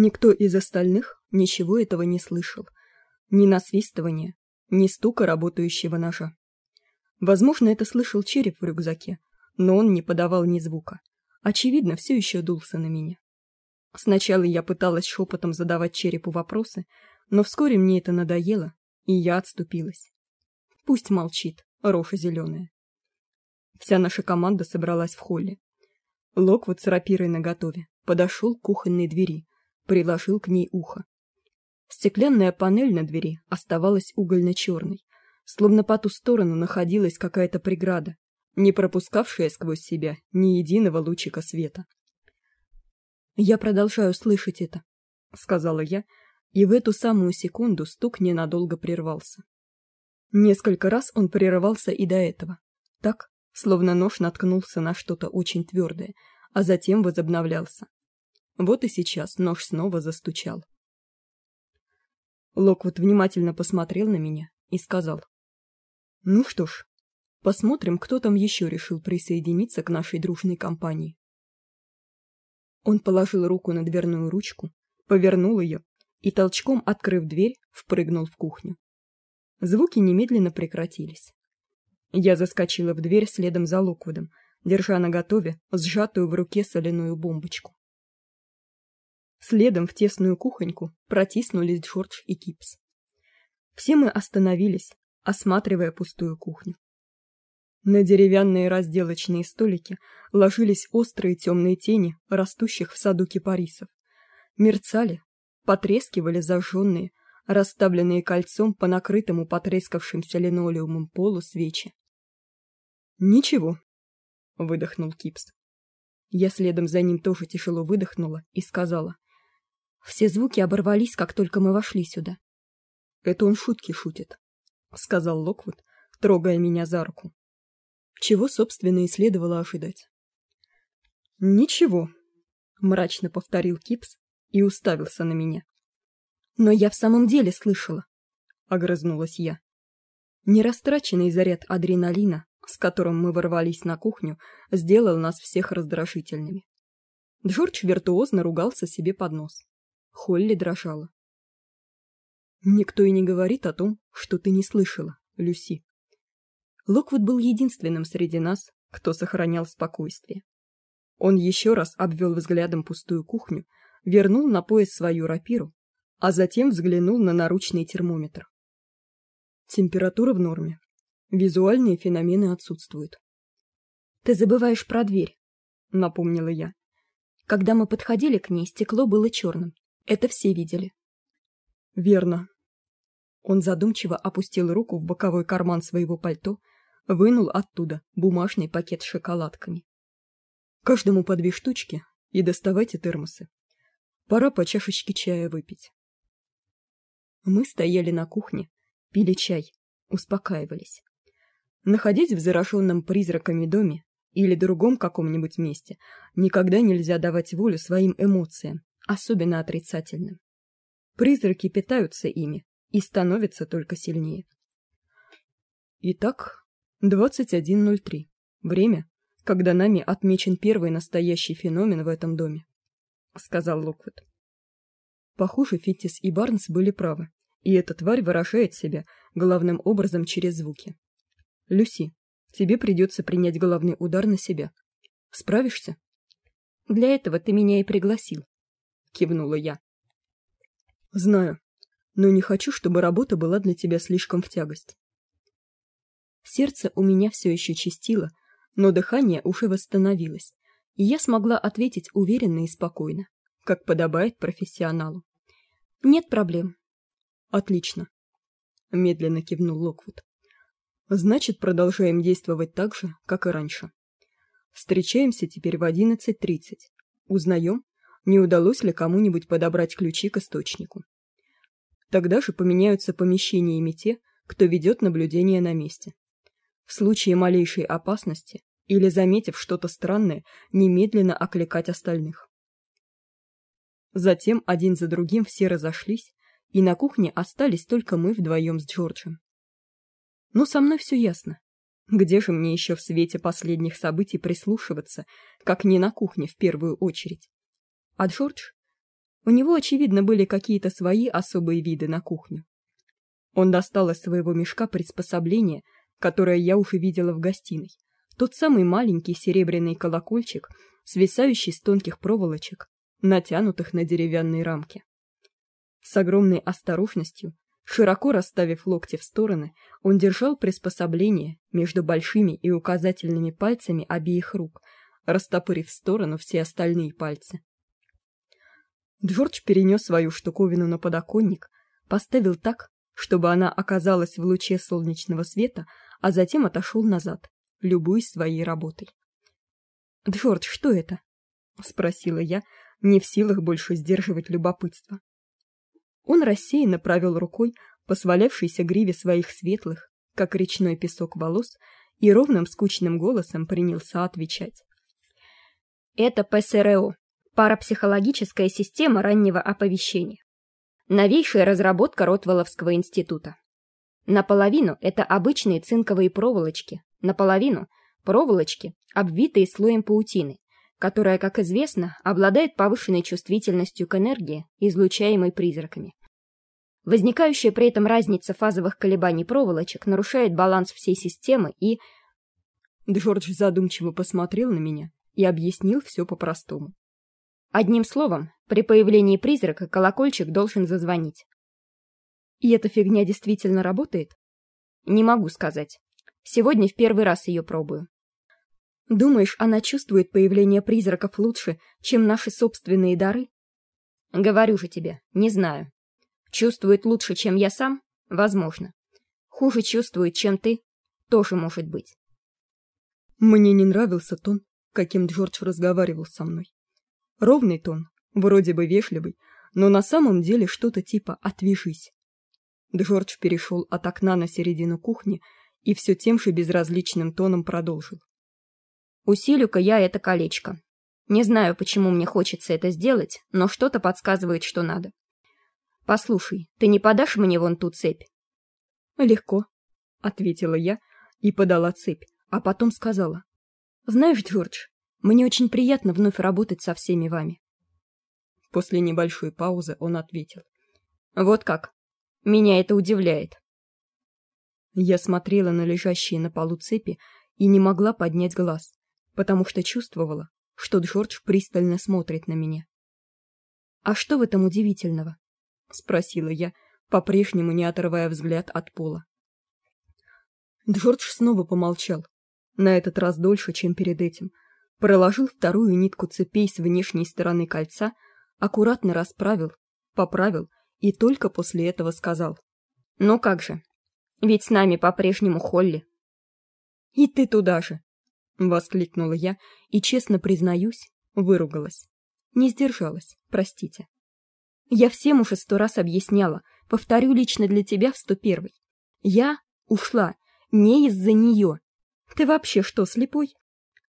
Никто из остальных ничего этого не слышал. Ни насвистывания, ни стука работающего ножа. Возможно, это слышал череп в рюкзаке, но он не подавал ни звука. Очевидно, все еще дулся на меня. Сначала я пыталась шепотом задавать черепу вопросы, но вскоре мне это надоело, и я отступилась. Пусть молчит, рожа зеленая. Вся наша команда собралась в холле. Локвуд с рапирой наготове подошел к кухонной двери, приложил к ней ухо. Стеклянная панель на двери оставалась угольно-черной, словно по ту сторону находилась какая-то преграда, не пропускавшая сквозь себя ни единого лучика света. «Я продолжаю слышать это», — сказала я, и в эту самую секунду стук ненадолго прервался. Несколько раз он прерывался и до этого, так, словно нож наткнулся на что-то очень твердое, а затем возобновлялся. Вот и сейчас нож снова застучал. Локвуд внимательно посмотрел на меня и сказал. «Ну что ж, посмотрим, кто там еще решил присоединиться к нашей дружной компании». Он положил руку на дверную ручку, повернул ее и, толчком открыв дверь, впрыгнул в кухню. Звуки немедленно прекратились. Я заскочила в дверь следом за Локвудом, держа наготове сжатую в руке соляную бомбочку. Следом в тесную кухоньку протиснулись Джордж и Кипс. Все мы остановились, осматривая пустую кухню. На деревянные разделочные столики ложились острые темные тени растущих в саду кипарисов. Мерцали, потрескивали зажженные, расставленные кольцом по накрытому потрескавшимся линолеумом полу свечи. «Ничего», — выдохнул Кипс. Я следом за ним тоже тяжело выдохнула и сказала. Все звуки оборвались, как только мы вошли сюда. Это он шутки шутит, сказал Локвуд, трогая меня за руку. Чего, собственно, и следовало ожидать. Ничего, мрачно повторил Кипс и уставился на меня. Но я в самом деле слышала, огрызнулась я. Нерастраченный заряд адреналина, с которым мы ворвались на кухню, сделал нас всех раздражительными. Джордж виртуозно ругался себе под нос. Холли дрожала. Никто и не говорит о том, что ты не слышала, Люси. Локвуд был единственным среди нас, кто сохранял спокойствие. Он еще раз обвел взглядом пустую кухню, вернул на пояс свою рапиру, а затем взглянул на наручный термометр. Температура в норме. Визуальные феномены отсутствуют. Ты забываешь про дверь, напомнила я. Когда мы подходили к ней, стекло было черным, это все видели. Верно. Он задумчиво опустил руку в боковой карман своего пальто, вынул оттуда бумажный пакет с шоколадками. Каждому по две штучки и доставайте термосы. Пора по чашечке чая выпить. Мы стояли на кухне, пили чай, успокаивались. Находясь в зараженном призраками доме или другом каком-нибудь месте, никогда нельзя давать волю своим эмоциям, особенно отрицательным. Призраки питаются ими и становятся только сильнее. Итак, 21.03. Время, когда нами отмечен первый настоящий феномен в этом доме, сказал Локвуд. Похоже, Фиттис и Барнс были правы, и эта тварь выражает себя главным образом через звуки. Люси, тебе придется принять главный удар на себя. Справишься? Для этого ты меня и пригласил, кивнула я. Знаю, но не хочу, чтобы работа была для тебя слишком в тягость. Сердце у меня все еще чистило, но дыхание уже восстановилось, и я смогла ответить уверенно и спокойно, как подобает профессионалу. Нет проблем. Отлично, медленно кивнул Локвуд. Значит, продолжаем действовать так же, как и раньше. Встречаемся теперь в одиннадцать тридцать. Узнаем, не удалось ли кому-нибудь подобрать ключи к источнику. Тогда же поменяются помещениями те, кто ведет наблюдение на месте. В случае малейшей опасности или заметив что-то странное, немедленно окликать остальных. Затем один за другим все разошлись, и на кухне остались только мы вдвоем с Джорджем. Ну, со мной все ясно. Где же мне еще в свете последних событий прислушиваться, как не на кухне в первую очередь? А Джордж? У него, очевидно, были какие-то свои особые виды на кухню. Он достал из своего мешка приспособление, которое я уже видела в гостиной. Тот самый маленький серебряный колокольчик, свисающий с тонких проволочек, натянутых на деревянные рамки. С огромной осторожностью, широко расставив локти в стороны, он держал приспособление между большими и указательными пальцами обеих рук, растопырив в сторону все остальные пальцы. Джордж перенес свою штуковину на подоконник, поставил так, чтобы она оказалась в луче солнечного света, а затем отошел назад, любуясь своей работой. «Джордж, что это?» — спросила я, не в силах больше сдерживать любопытство. Он рассеянно провел рукой по свалявшейся гриве своих светлых, как речной песок волос, и ровным скучным голосом принялся отвечать. «Это ПСРО, парапсихологическая система раннего оповещения. Новейшая разработка Ротвелловского института. Наполовину это обычные цинковые проволочки, наполовину проволочки, обвитые слоем паутины, которая, как известно, обладает повышенной чувствительностью к энергии, излучаемой призраками. Возникающая при этом разница фазовых колебаний проволочек нарушает баланс всей системы и... Джордж задумчиво посмотрел на меня и объяснил все по-простому. Одним словом, при появлении призрака колокольчик должен зазвонить. И эта фигня действительно работает? Не могу сказать. Сегодня в первый раз ее пробую. Думаешь, она чувствует появление призраков лучше, чем наши собственные дары? Говорю же тебе, не знаю. Чувствует лучше, чем я сам? Возможно. Хуже чувствует, чем ты? Тоже может быть. Мне не нравился тон, каким Джордж разговаривал со мной. Ровный тон, вроде бы вежливый, но на самом деле что-то типа «отвяжись». Джордж перешел от окна на середину кухни и все тем же безразличным тоном продолжил. «Усилю-ка я это колечко. Не знаю, почему мне хочется это сделать, но что-то подсказывает, что надо. Послушай, ты не подашь мне вон ту цепь?» «Легко», — ответила я и подала цепь, а потом сказала. «Знаешь, Джордж, мне очень приятно вновь работать со всеми вами. После небольшой паузы он ответил. Вот как. Меня это удивляет. Я смотрела на лежащие на полу цепи и не могла поднять глаз, потому что чувствовала, что Джордж пристально смотрит на меня. А что в этом удивительного? спросила я, по-прежнему не отрывая взгляд от пола. Джордж снова помолчал, на этот раз дольше, чем перед этим, проложил вторую нитку цепей с внешней стороны кольца, аккуратно расправил, поправил и только после этого сказал. «Ну как же? Ведь с нами по-прежнему Холли». «И ты туда же!» — воскликнула я и, честно признаюсь, выругалась. Не сдержалась, простите. Я всем уже сто раз объясняла, повторю лично для тебя в сто первый. Я ушла не из-за нее. Ты вообще что, слепой?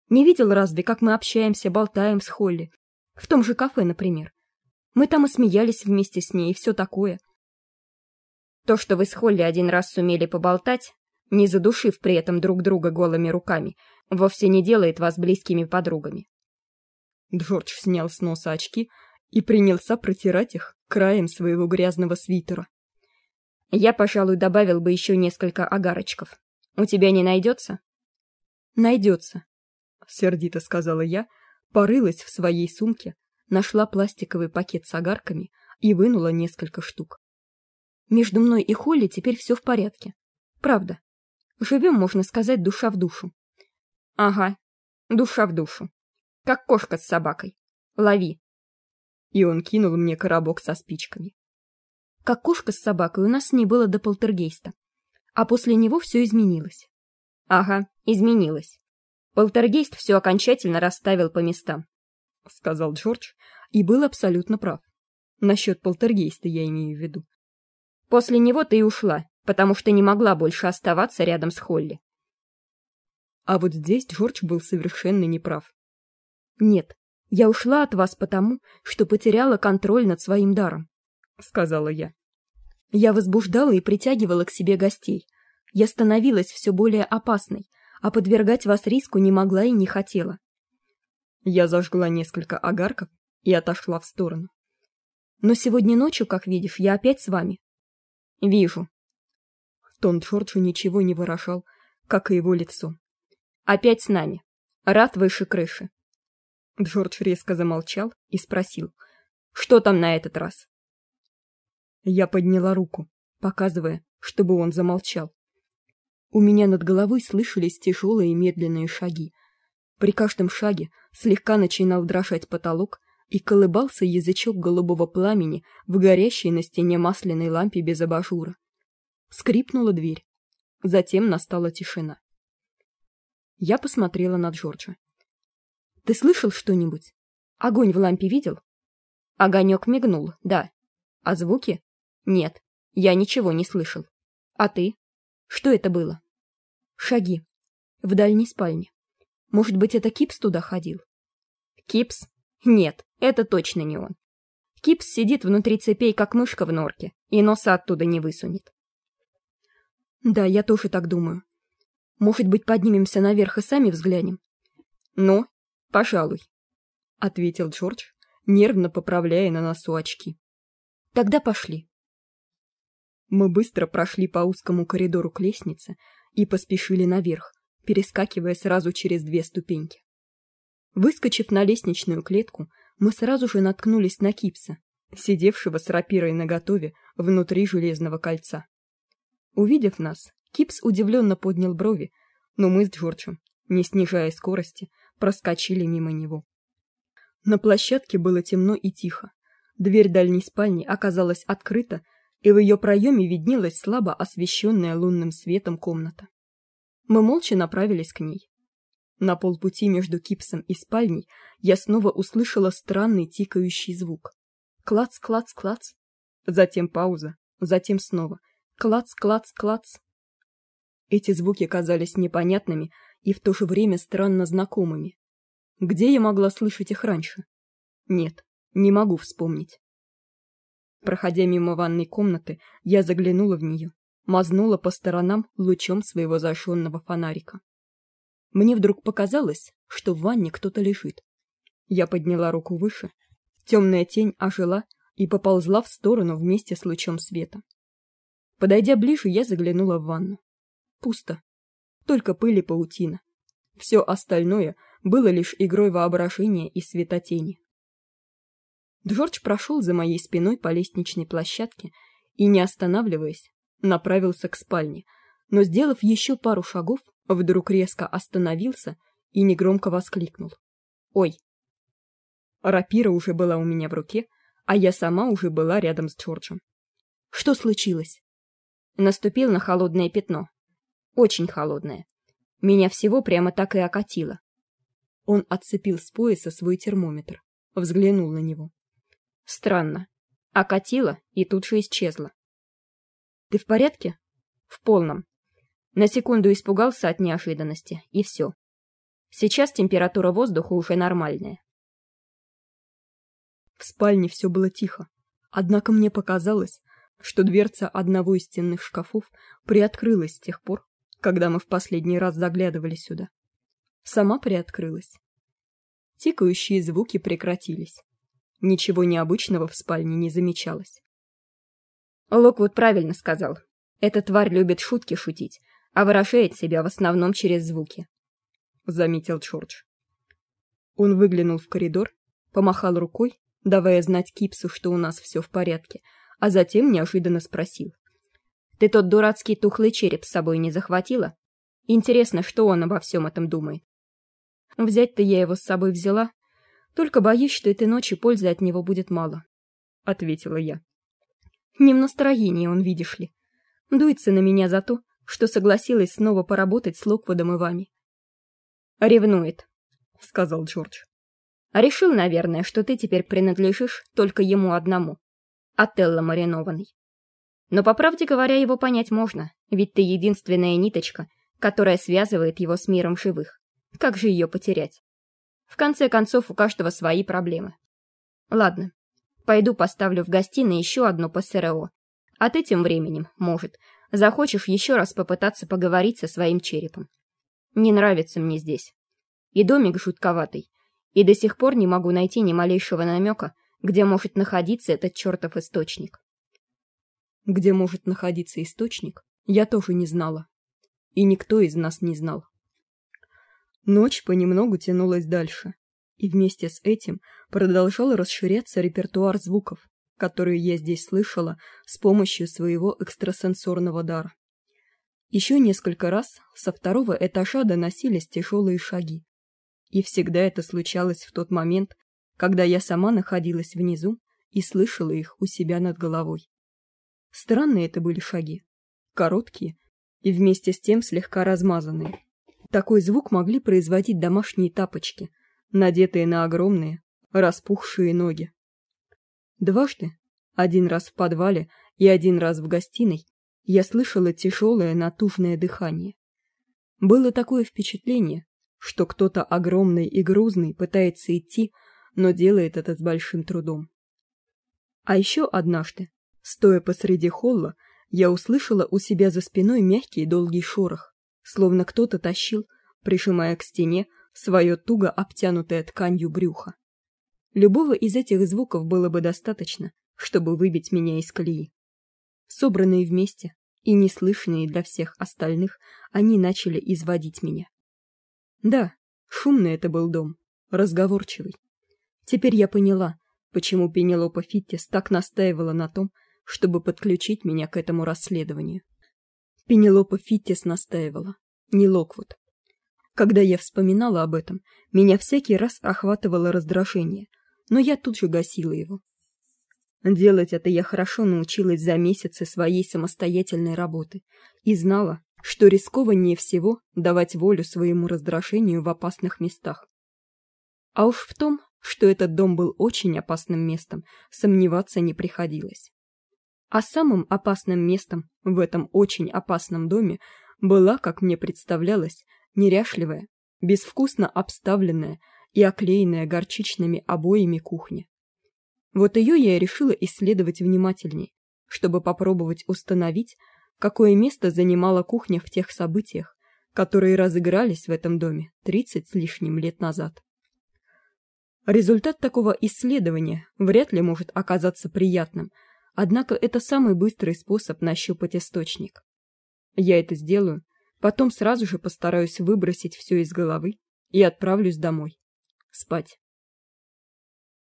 Не видел разве, как мы общаемся, болтаем с Холли? В том же кафе, например. Мы там и смеялись вместе с ней, и все такое. То, что вы с Холли один раз сумели поболтать, не задушив при этом друг друга голыми руками, вовсе не делает вас близкими подругами. Джордж снял с носа очки и принялся протирать их краем своего грязного свитера. Я, пожалуй, добавил бы еще несколько огарочков. У тебя не найдется? Найдется, сердито сказала я, порылась в своей сумке, нашла пластиковый пакет с огарками и вынула несколько штук. Между мной и Холли теперь все в порядке. Правда. Живем, можно сказать, душа в душу. Ага, душа в душу. Как кошка с собакой. Лови. И он кинул мне коробок со спичками. Как кошка с собакой у нас с ней было до полтергейста. А после него все изменилось. Ага, изменилось. Полтергейст все окончательно расставил по местам, сказал Джордж, и был абсолютно прав. Насчет полтергейста я имею в виду. После него ты и ушла, потому что не могла больше оставаться рядом с Холли. А вот здесь Джордж был совершенно неправ. Нет, я ушла от вас потому, что потеряла контроль над своим даром, сказала я. Я возбуждала и притягивала к себе гостей. Я становилась все более опасной, а подвергать вас риску не могла и не хотела. Я зажгла несколько огарков и отошла в сторону. Но сегодня ночью, как видишь, я опять с вами. Вижу. Тон Джорджа ничего не выражал, как и его лицо. Опять с нами. Рад выше крыши. Джордж резко замолчал и спросил, что там на этот раз? Я подняла руку, показывая, чтобы он замолчал. У меня над головой слышались тяжелые медленные шаги. При каждом шаге слегка начинал дрожать потолок, и колыбался язычок голубого пламени в горящей на стене масляной лампе без абажура. Скрипнула дверь. Затем настала тишина. Я посмотрела на Джорджа. «Ты слышал что-нибудь? Огонь в лампе видел?» Огонек мигнул, да. А звуки? Нет, я ничего не слышал. А ты? Что это было? Шаги. В дальней спальне. Может быть, это Кипс туда ходил? Кипс? Нет, это точно не он. Кипс сидит внутри цепей, как мышка в норке, и носа оттуда не высунет. Да, я тоже так думаю. Может быть, поднимемся наверх и сами взглянем? Ну, пожалуй, — ответил Джордж, нервно поправляя на носу очки. Тогда пошли. Мы быстро прошли по узкому коридору к лестнице и поспешили наверх, перескакивая сразу через две ступеньки. Выскочив на лестничную клетку, мы сразу же наткнулись на Кипса, сидевшего с рапирой наготове внутри железного кольца. Увидев нас, Кипс удивленно поднял брови, но мы с Джорджем, не снижая скорости, проскочили мимо него. На площадке было темно и тихо. Дверь дальней спальни оказалась открыта, и в ее проеме виднелась слабо освещенная лунным светом комната. Мы молча направились к ней. На полпути между кипсом и спальней я снова услышала странный тикающий звук. Клац, клац, клац. Затем пауза, затем снова. Клац, клац, клац. Эти звуки казались непонятными и в то же время странно знакомыми. Где я могла слышать их раньше? Нет, не могу вспомнить. Проходя мимо ванной комнаты, я заглянула в нее, мазнула по сторонам лучом своего зажженного фонарика. Мне вдруг показалось, что в ванне кто-то лежит. Я подняла руку выше. Темная тень ожила и поползла в сторону вместе с лучом света. Подойдя ближе, я заглянула в ванну. Пусто. Только пыль и паутина. Все остальное было лишь игрой воображения и светотени. Джордж прошел за моей спиной по лестничной площадке и, не останавливаясь, направился к спальне, но, сделав еще пару шагов, вдруг резко остановился и негромко воскликнул. «Ой!» Рапира уже была у меня в руке, а я сама уже была рядом с Джорджем. «Что случилось?» Наступил на холодное пятно. Очень холодное. Меня всего прямо так и окатило. Он отцепил с пояса свой термометр, взглянул на него. Странно. Окатило и тут же исчезло. Ты в порядке? В полном. На секунду испугался от неожиданности, и все. Сейчас температура воздуха уже нормальная. В спальне все было тихо. Однако мне показалось, что дверца одного из стенных шкафов приоткрылась с тех пор, когда мы в последний раз заглядывали сюда сама приоткрылась. Тикающие звуки прекратились. Ничего необычного в спальне не замечалось. Локвуд правильно сказал. Эта тварь любит шутки шутить, а выражает себя в основном через звуки. Заметил Джордж. Он выглянул в коридор, помахал рукой, давая знать Кипсу, что у нас все в порядке, а затем неожиданно спросил. «Ты тот дурацкий тухлый череп с собой не захватила? Интересно, что он обо всем этом думает?» Взять-то я его с собой взяла, только боюсь, что этой ночи пользы от него будет мало, — ответила я. Не в настроении он, видишь ли. Дуется на меня за то, что согласилась снова поработать с Локвудом и вами. «Ревнует», — сказал Джордж. «Решил, наверное, что ты теперь принадлежишь только ему одному, Отелло маринованный. Но, по правде говоря, его понять можно, ведь ты единственная ниточка, которая связывает его с миром живых. Как же ее потерять? В конце концов, у каждого свои проблемы. Ладно, пойду поставлю в гостиной еще одну ПСРО. А ты тем временем, может, захочешь еще раз попытаться поговорить со своим черепом. Не нравится мне здесь. И домик жутковатый, и до сих пор не могу найти ни малейшего намека, где может находиться этот чертов источник. Где может находиться источник, я тоже не знала. И никто из нас не знал. Ночь понемногу тянулась дальше, и вместе с этим продолжал расширяться репертуар звуков, которые я здесь слышала с помощью своего экстрасенсорного дара. Еще несколько раз со второго этажа доносились тяжелые шаги. И всегда это случалось в тот момент, когда я сама находилась внизу и слышала их у себя над головой. Странные это были шаги, короткие и вместе с тем слегка размазанные. Такой звук могли производить домашние тапочки, надетые на огромные, распухшие ноги. Дважды, один раз в подвале и один раз в гостиной, я слышала тяжелое натужное дыхание. Было такое впечатление, что кто-то огромный и грузный пытается идти, но делает это с большим трудом. А еще однажды, стоя посреди холла, я услышала у себя за спиной мягкий долгий шорох, словно кто-то тащил, прижимая к стене, свое туго обтянутое тканью брюхо. Любого из этих звуков было бы достаточно, чтобы выбить меня из колеи. Собранные вместе и неслышные для всех остальных, они начали изводить меня. Да, шумный это был дом, разговорчивый. Теперь я поняла, почему Пенелопа Фиттис так настаивала на том, чтобы подключить меня к этому расследованию. Пенелопа Фиттис настаивала, не Локвуд. Когда я вспоминала об этом, меня всякий раз охватывало раздражение, но я тут же гасила его. Делать это я хорошо научилась за месяцы своей самостоятельной работы и знала, что рискованнее всего давать волю своему раздражению в опасных местах. А уж в том, что этот дом был очень опасным местом, сомневаться не приходилось. А самым опасным местом в этом очень опасном доме была, как мне представлялось, неряшливая, безвкусно обставленная и оклеенная горчичными обоями кухня. Вот ее я и решила исследовать внимательней, чтобы попробовать установить, какое место занимала кухня в тех событиях, которые разыгрались в этом доме тридцать с лишним лет назад. Результат такого исследования вряд ли может оказаться приятным, однако это самый быстрый способ нащупать источник. Я это сделаю, потом сразу же постараюсь выбросить все из головы и отправлюсь домой. Спать.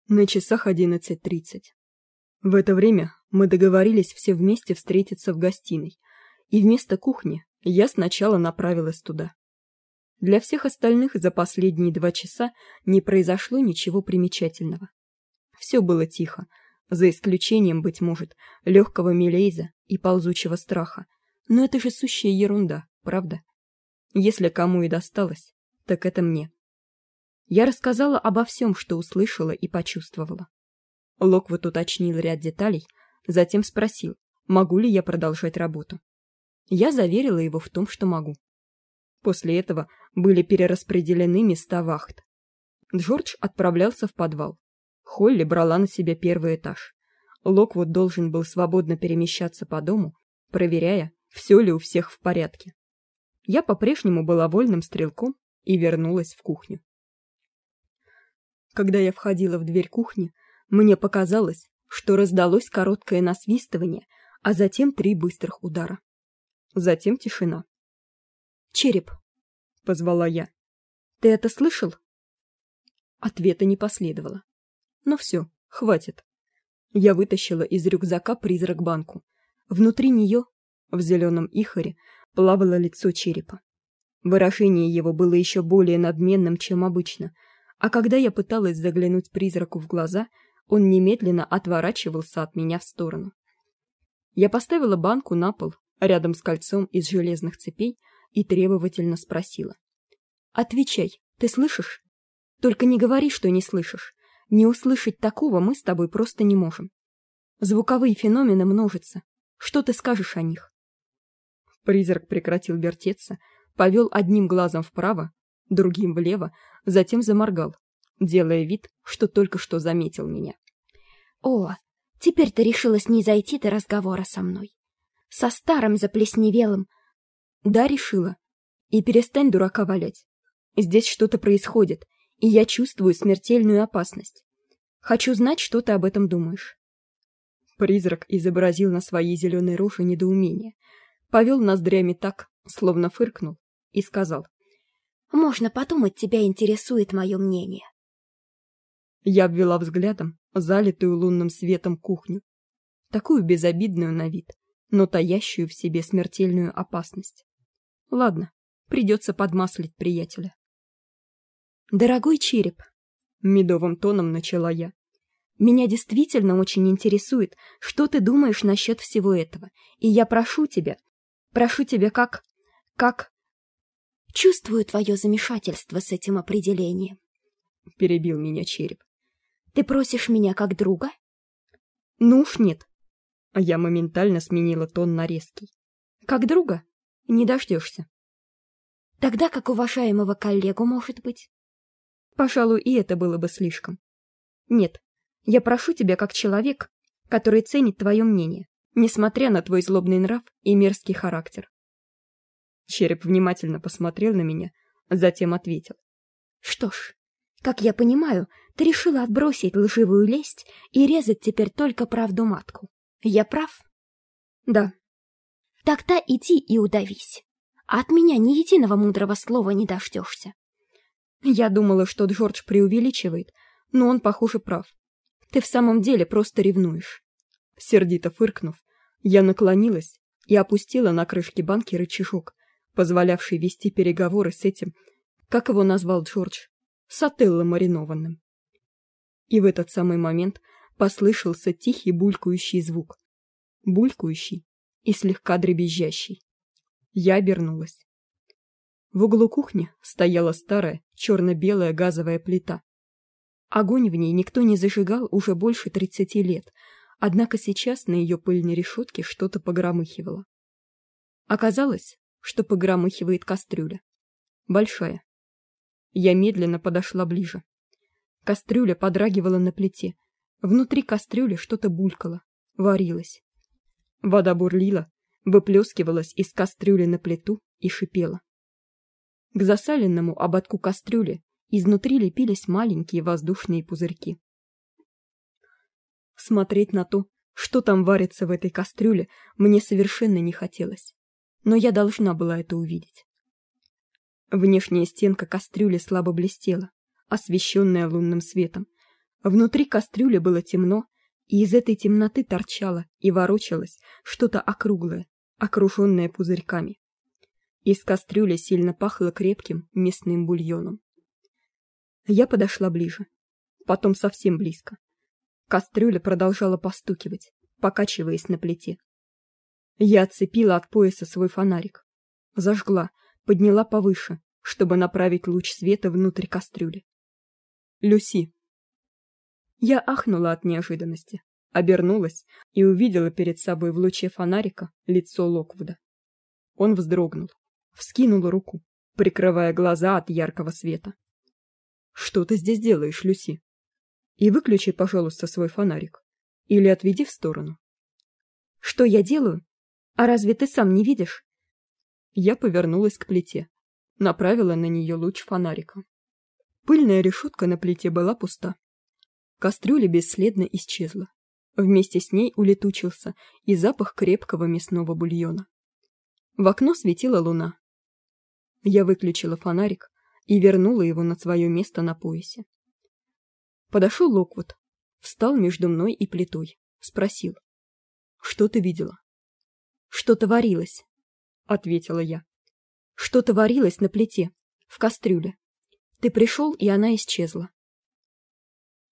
На часах 11.30. В это время мы договорились все вместе встретиться в гостиной, и вместо кухни я сначала направилась туда. Для всех остальных за последние два часа не произошло ничего примечательного. Все было тихо, за исключением, быть может, легкого мелейза и ползучего страха. Но это же сущая ерунда, правда? Если кому и досталось, так это мне. Я рассказала обо всем, что услышала и почувствовала. Локвуд уточнил ряд деталей, затем спросил, могу ли я продолжать работу. Я заверила его в том, что могу. После этого были перераспределены места вахт. Джордж отправлялся в подвал. Холли брала на себя первый этаж. Локвуд должен был свободно перемещаться по дому, проверяя, все ли у всех в порядке. Я по-прежнему была вольным стрелком и вернулась в кухню. Когда я входила в дверь кухни, мне показалось, что раздалось короткое насвистывание, а затем три быстрых удара. Затем тишина. «Череп!» — позвала я. «Ты это слышал?» Ответа не последовало. Но все, хватит. Я вытащила из рюкзака призрак-банку. Внутри нее, в зеленом ихоре, плавало лицо черепа. Выражение его было еще более надменным, чем обычно, а когда я пыталась заглянуть призраку в глаза, он немедленно отворачивался от меня в сторону. Я поставила банку на пол, рядом с кольцом из железных цепей, и требовательно спросила: "Отвечай, ты слышишь? Только не говори, что не слышишь. Не услышать такого мы с тобой просто не можем. Звуковые феномены множатся. Что ты скажешь о них?" Призрак прекратил вертеться, повел одним глазом вправо, другим влево, затем заморгал, делая вид, что только что заметил меня. О, теперь ты решилась не зайти до разговора со мной. Со старым заплесневелым. Да, решила. И перестань дурака валять. Здесь что-то происходит, и я чувствую смертельную опасность. Хочу знать, что ты об этом думаешь. Призрак изобразил на своей зеленой роже недоумение, повел ноздрями так, словно фыркнул, и сказал: "Можно подумать, тебя интересует мое мнение". Я обвела взглядом залитую лунным светом кухню, такую безобидную на вид, но таящую в себе смертельную опасность. Ладно, придется подмаслить приятеля. Дорогой череп, медовым тоном начала я. Меня действительно очень интересует, что ты думаешь насчет всего этого, и я прошу тебя, прошу тебя как как чувствую твое замешательство с этим определением. Перебил меня череп. Ты просишь меня как друга? Ну уж нет. А я моментально сменила тон на резкий. Как друга? Не дождешься. Тогда как уважаемого коллегу может быть? Пожалуй, и это было бы слишком. Нет, я прошу тебя как человек, который ценит твое мнение, несмотря на твой злобный нрав и мерзкий характер. Череп внимательно посмотрел на меня, затем ответил: "Что ж, как я понимаю, ты решила отбросить лживую лесть и резать теперь только правду матку. Я прав?" "Да." "Тогда иди и удавись. От меня ни единого мудрого слова не дождешься. Я думала, что Джордж преувеличивает, но он, похоже, прав. Ты в самом деле просто ревнуешь. Сердито фыркнув, я наклонилась и опустила на крышке банки рычажок, позволявший вести переговоры с этим, как его назвал Джордж, сателло маринованным. И в этот самый момент послышался тихий булькающий звук. Булькающий и слегка дребезжащий. Я обернулась. В углу кухни стояла старая черно белая газовая плита. Огонь в ней никто не зажигал уже больше тридцати лет, однако сейчас на ее пыльной решетке что-то погромыхивало. Оказалось, что погромыхивает кастрюля. Большая. Я медленно подошла ближе. Кастрюля подрагивала на плите. Внутри кастрюли что-то булькало, варилось. Вода бурлила, выплескивалась из кастрюли на плиту и шипела. К засаленному ободку кастрюли Изнутри лепились маленькие воздушные пузырьки. Смотреть на то, что там варится в этой кастрюле, мне совершенно не хотелось, но я должна была это увидеть. Внешняя стенка кастрюли слабо блестела, освещенная лунным светом. Внутри кастрюли было темно, и из этой темноты торчало и ворочалось что-то округлое, окруженное пузырьками. Из кастрюли сильно пахло крепким мясным бульоном. Я подошла ближе, потом совсем близко. Кастрюля продолжала постукивать, покачиваясь на плите. Я отцепила от пояса свой фонарик, зажгла, подняла повыше, чтобы направить луч света внутрь кастрюли. Люси. Я ахнула от неожиданности, обернулась и увидела перед собой в луче фонарика лицо Локвуда. Он вздрогнул, вскинул руку, прикрывая глаза от яркого света. Что ты здесь делаешь, Люси? И выключи, пожалуйста, свой фонарик или отведи в сторону. Что я делаю? А разве ты сам не видишь? Я повернулась к плите, направила на нее луч фонарика. Пыльная решетка на плите была пуста. Кастрюля бесследно исчезла. Вместе с ней улетучился и запах крепкого мясного бульона. В окно светила луна. Я выключила фонарик, и вернула его на свое место на поясе. Подошел Локвуд, встал между мной и плитой, спросил: "Что ты видела?" "Что-то варилось", ответила я. "Что-то варилось на плите, в кастрюле. Ты пришел, и она исчезла".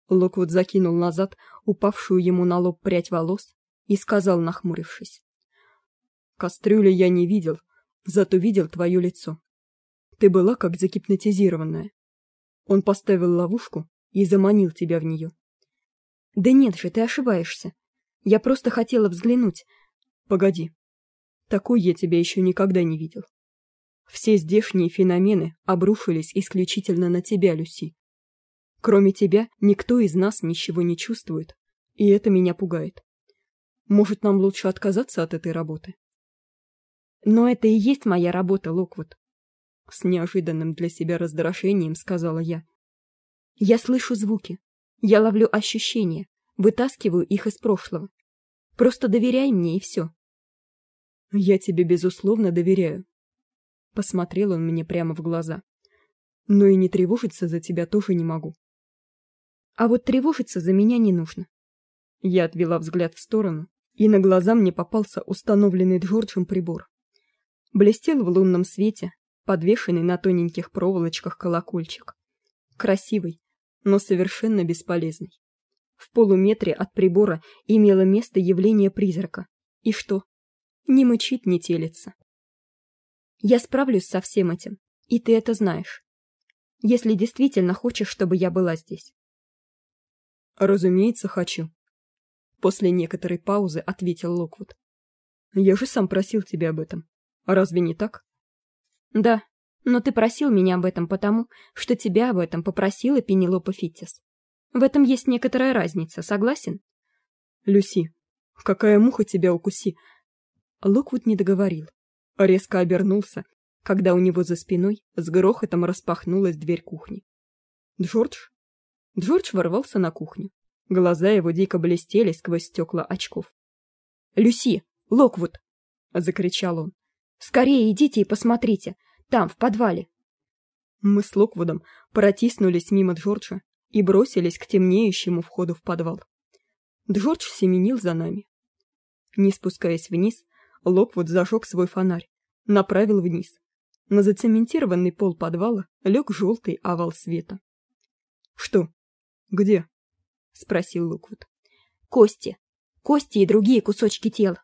Локвуд закинул назад упавшую ему на лоб прядь волос и сказал, нахмурившись: "Кастрюли я не видел, зато видел твое лицо. Ты была как загипнотизированная. Он поставил ловушку и заманил тебя в нее. Да нет же, ты ошибаешься. Я просто хотела взглянуть. Погоди. Такой я тебя еще никогда не видел. Все здешние феномены обрушились исключительно на тебя, Люси. Кроме тебя, никто из нас ничего не чувствует, и это меня пугает. Может, нам лучше отказаться от этой работы? Но это и есть моя работа, Локвуд с неожиданным для себя раздражением сказала я. Я слышу звуки. Я ловлю ощущения, вытаскиваю их из прошлого. Просто доверяй мне и все. Я тебе безусловно доверяю. Посмотрел он мне прямо в глаза. Но и не тревожиться за тебя тоже не могу. А вот тревожиться за меня не нужно. Я отвела взгляд в сторону, и на глаза мне попался установленный Джорджем прибор. Блестел в лунном свете, подвешенный на тоненьких проволочках колокольчик. Красивый, но совершенно бесполезный. В полуметре от прибора имело место явление призрака. И что? Не мычит, не телится. Я справлюсь со всем этим, и ты это знаешь. Если действительно хочешь, чтобы я была здесь. Разумеется, хочу. После некоторой паузы ответил Локвуд. Я же сам просил тебя об этом. Разве не так? Да, но ты просил меня об этом потому, что тебя об этом попросила Пенелопа Фиттис. В этом есть некоторая разница, согласен? Люси, какая муха тебя укуси? Локвуд не договорил, резко обернулся, когда у него за спиной с грохотом распахнулась дверь кухни. Джордж? Джордж ворвался на кухню. Глаза его дико блестели сквозь стекла очков. "Люси, Локвуд!" закричал он. "Скорее идите и посмотрите, там в подвале". Мы с Локвудом протиснулись мимо Джорджа и бросились к темнеющему входу в подвал. Джордж семенил за нами. Не спускаясь вниз, Локвуд зажег свой фонарь, направил вниз. На зацементированный пол подвала лег желтый овал света. Что? Где? спросил Луквуд. Кости, кости и другие кусочки тела,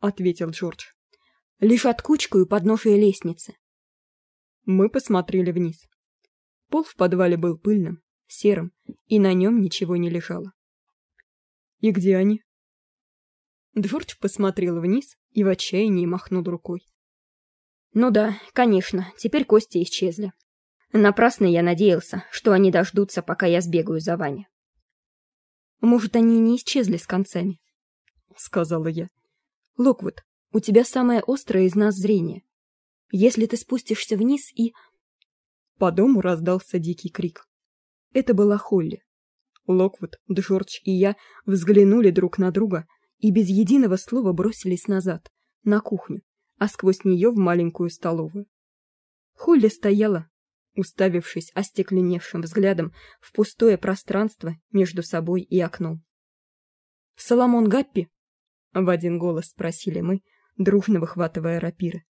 ответил Джордж. Лежат кучкой у подножия лестницы. Мы посмотрели вниз. Пол в подвале был пыльным, серым, и на нем ничего не лежало. И где они? Джордж посмотрел вниз и в отчаянии махнул рукой. Ну да, конечно, теперь кости исчезли. Напрасно я надеялся, что они дождутся, пока я сбегаю за вами. Может, они не исчезли с концами, сказала я. Локвуд, у тебя самое острое из нас зрение. Если ты спустишься вниз и по дому раздался дикий крик. Это была Холли. Локвуд, Джордж и я взглянули друг на друга и без единого слова бросились назад, на кухню, а сквозь нее в маленькую столовую. Холли стояла, уставившись остекленевшим взглядом в пустое пространство между собой и окном. Соломон Гаппи в один голос спросили мы, дружно выхватывая рапиры.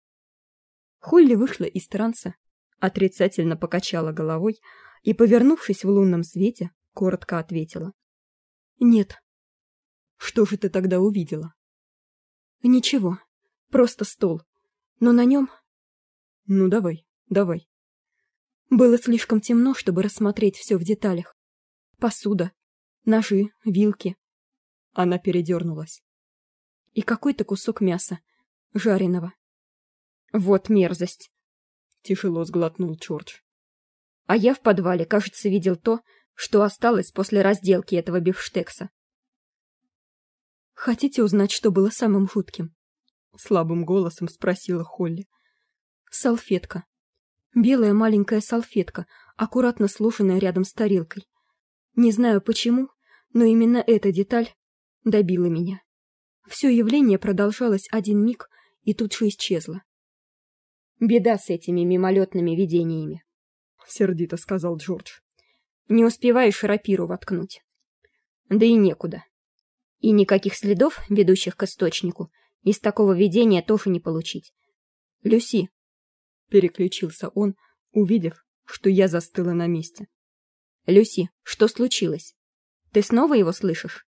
Холли вышла из транса, отрицательно покачала головой и, повернувшись в лунном свете, коротко ответила: "Нет". Что же ты тогда увидела? Ничего, просто стол. Но на нем... Ну давай, давай. Было слишком темно, чтобы рассмотреть все в деталях. Посуда, ножи, вилки. Она передернулась. И какой-то кусок мяса, жареного. Вот мерзость. Тяжело сглотнул Чёрч. А я в подвале, кажется, видел то, что осталось после разделки этого бифштекса. Хотите узнать, что было самым жутким? Слабым голосом спросила Холли. Салфетка. Белая маленькая салфетка, аккуратно сложенная рядом с тарелкой. Не знаю почему, но именно эта деталь добила меня. Все явление продолжалось один миг и тут же исчезло. Беда с этими мимолетными видениями, сердито сказал Джордж. Не успеваешь рапиру воткнуть. Да и некуда. И никаких следов, ведущих к источнику, из такого видения тоже не получить. Люси, переключился он, увидев, что я застыла на месте. Люси, что случилось? Ты снова его слышишь?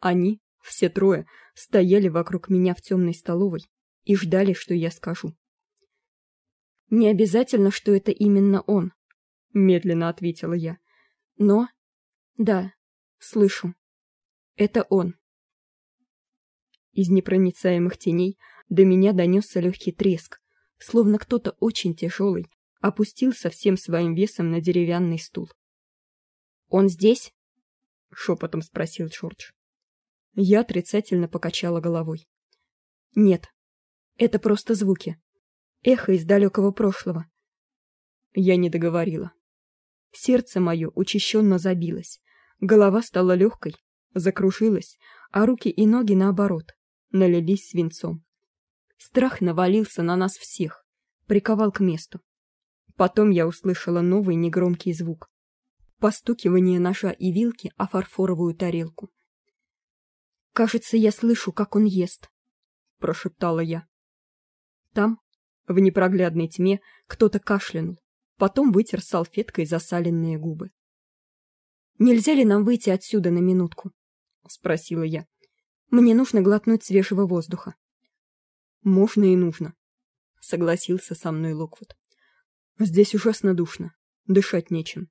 Они, все трое, стояли вокруг меня в темной столовой и ждали, что я скажу. Не обязательно, что это именно он, медленно ответила я. Но да, слышу. Это он. Из непроницаемых теней до меня донесся легкий треск, словно кто-то очень тяжелый опустился всем своим весом на деревянный стул. Он здесь? шепотом спросил Джордж. Я отрицательно покачала головой. Нет. Это просто звуки. Эхо из далекого прошлого. Я не договорила. Сердце мое учащенно забилось, голова стала легкой, закружилась, а руки и ноги наоборот налились свинцом. Страх навалился на нас всех, приковал к месту. Потом я услышала новый негромкий звук постукивание ножа и вилки о фарфоровую тарелку. Кажется, я слышу, как он ест, прошептала я. Там, в непроглядной тьме, кто-то кашлянул, потом вытер салфеткой засаленные губы. Нельзя ли нам выйти отсюда на минутку? спросила я. Мне нужно глотнуть свежего воздуха. Можно и нужно, согласился со мной Локвуд. Здесь ужасно душно, дышать нечем.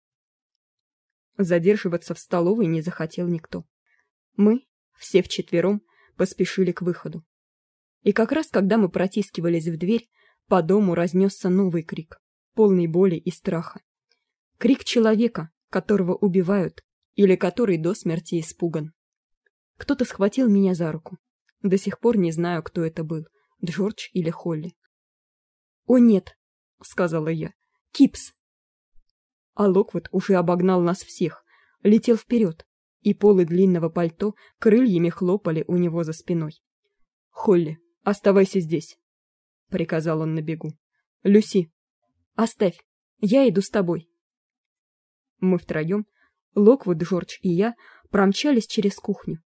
Задерживаться в столовой не захотел никто. Мы, все вчетвером, поспешили к выходу. И как раз когда мы протискивались в дверь, по дому разнесся новый крик, полный боли и страха. Крик человека, которого убивают или который до смерти испуган. Кто-то схватил меня за руку. До сих пор не знаю, кто это был, Джордж или Холли. "О нет", сказала я. "Кипс, а Локвуд уже обогнал нас всех, летел вперед, и полы длинного пальто крыльями хлопали у него за спиной. "Холли, оставайся здесь", приказал он на бегу. "Люси, оставь. Я иду с тобой". Мы втроем, Локвуд, Джордж и я, промчались через кухню,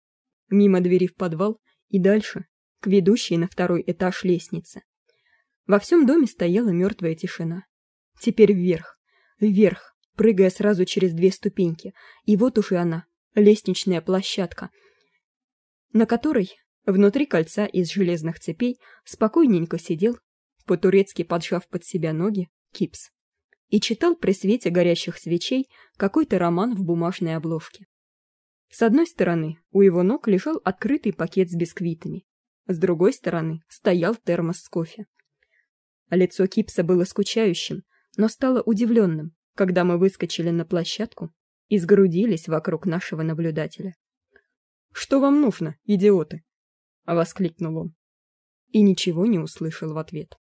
мимо двери в подвал и дальше к ведущей на второй этаж лестнице. Во всем доме стояла мертвая тишина. Теперь вверх, вверх, прыгая сразу через две ступеньки. И вот уж и она, лестничная площадка, на которой внутри кольца из железных цепей спокойненько сидел, по-турецки поджав под себя ноги, Кипс и читал при свете горящих свечей какой-то роман в бумажной обложке. С одной стороны, у его ног лежал открытый пакет с бисквитами, с другой стороны стоял термос с кофе. Лицо Кипса было скучающим, но стало удивленным, когда мы выскочили на площадку и сгрудились вокруг нашего наблюдателя. Что вам нужно, идиоты? воскликнул он. И ничего не услышал в ответ.